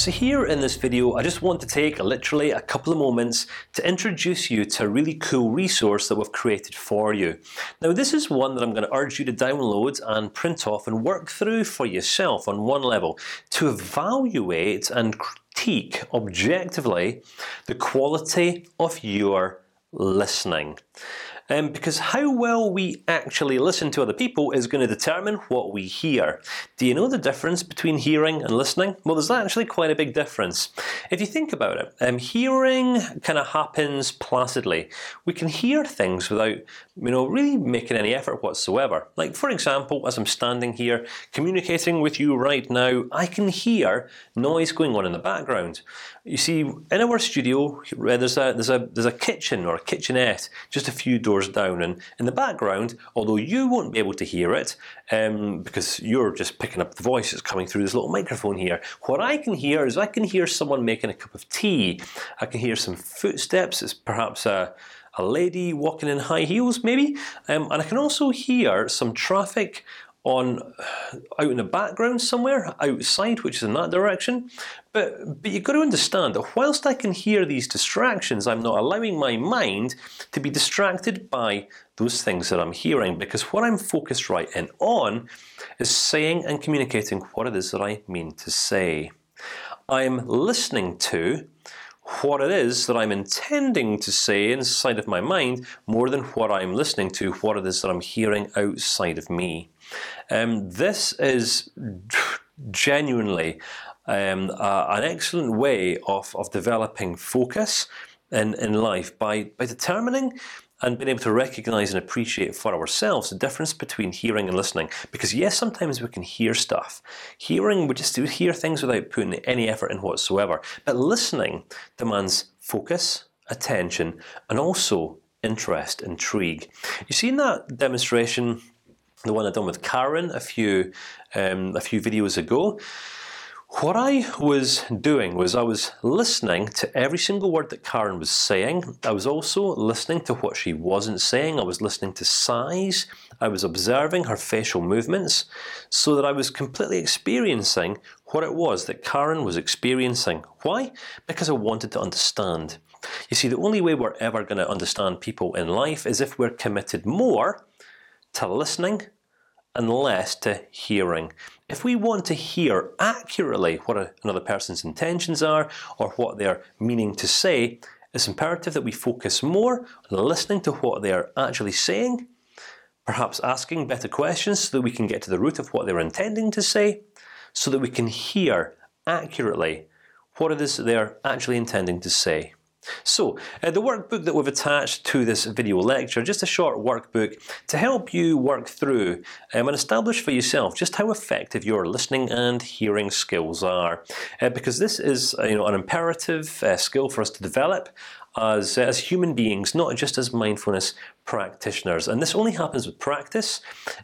So here in this video, I just want to take literally a couple of moments to introduce you to a really cool resource that we've created for you. Now, this is one that I'm going to urge you to download and print off and work through for yourself on one level to evaluate and critique objectively the quality of your listening. Um, because how well we actually listen to other people is going to determine what we hear. Do you know the difference between hearing and listening? Well, there's actually quite a big difference. If you think about it, um, hearing kind of happens placidly. We can hear things without, you know, really making any effort whatsoever. Like for example, as I'm standing here communicating with you right now, I can hear noise going on in the background. You see, in our studio, there's a there's a there's a kitchen or a kitchenette just a few doors down, and in the background, although you won't be able to hear it um, because you're just picking up the voice that's coming through this little microphone here. What I can hear is I can hear someone making a cup of tea. I can hear some footsteps. It's perhaps a a lady walking in high heels, maybe, um, and I can also hear some traffic on out in the background somewhere outside, which is in that direction. But but you've got to understand that whilst I can hear these distractions, I'm not allowing my mind to be distracted by those things that I'm hearing because what I'm focused right in on is saying and communicating what it is that I mean to say. I'm listening to what it is that I'm intending to say inside of my mind more than what I'm listening to, what it is that I'm hearing outside of me. Um, this is genuinely um, uh, an excellent way of of developing focus in in life by by determining and being able to recognize and appreciate for ourselves the difference between hearing and listening. Because yes, sometimes we can hear stuff. Hearing, we just do hear things without putting any effort in whatsoever. But listening demands focus, attention, and also interest, intrigue. You see in that demonstration the one I done with Karen a few um, a few videos ago. What I was doing was I was listening to every single word that Karen was saying. I was also listening to what she wasn't saying. I was listening to sighs. I was observing her facial movements, so that I was completely experiencing what it was that Karen was experiencing. Why? Because I wanted to understand. You see, the only way we're ever going to understand people in life is if we're committed more to listening and less to hearing. If we want to hear accurately what another person's intentions are or what they're meaning to say, it's imperative that we focus more on listening to what they are actually saying, perhaps asking better questions so that we can get to the root of what they're intending to say, so that we can hear accurately what it is they're actually intending to say. So uh, the workbook that we've attached to this video lecture, just a short workbook to help you work through um, and establish for yourself just how effective your listening and hearing skills are, uh, because this is uh, you know an imperative uh, skill for us to develop as as human beings, not just as mindfulness practitioners. And this only happens with practice,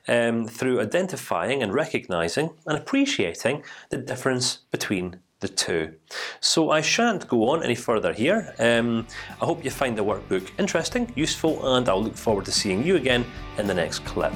um, through identifying and recognizing and appreciating the difference between the two. So I shan't go on any further here. Um, I hope you find the workbook interesting, useful, and I'll look forward to seeing you again in the next clip.